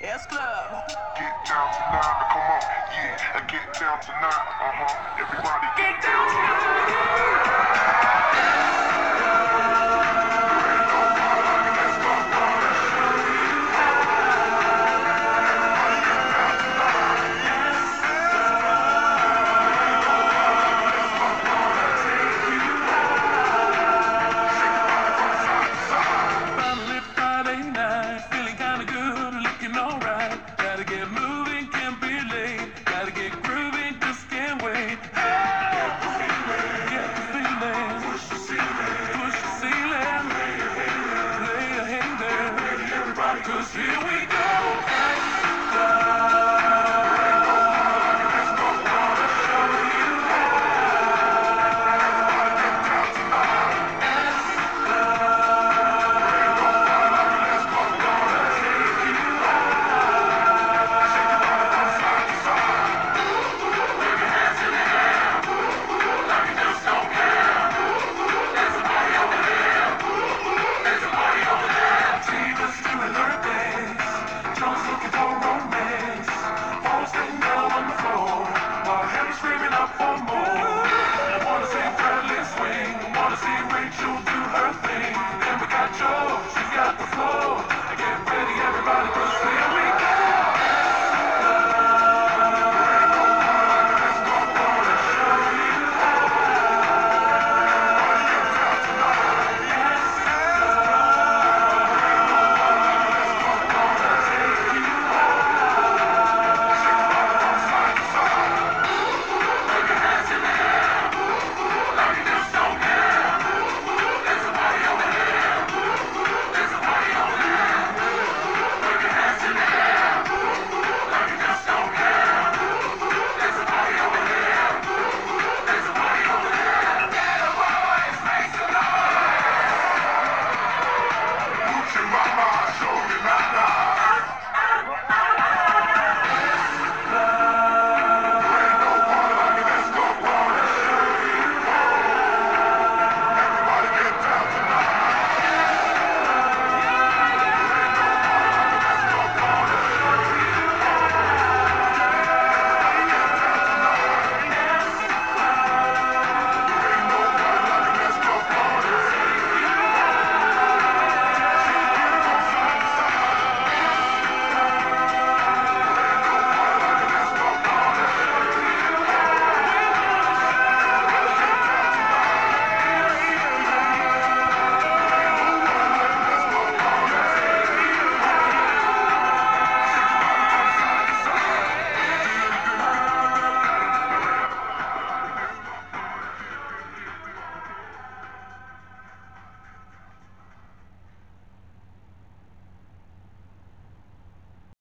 S Club. Get down tonight, come on, yeah, and get down tonight, uh huh. Everybody get down cause here we go.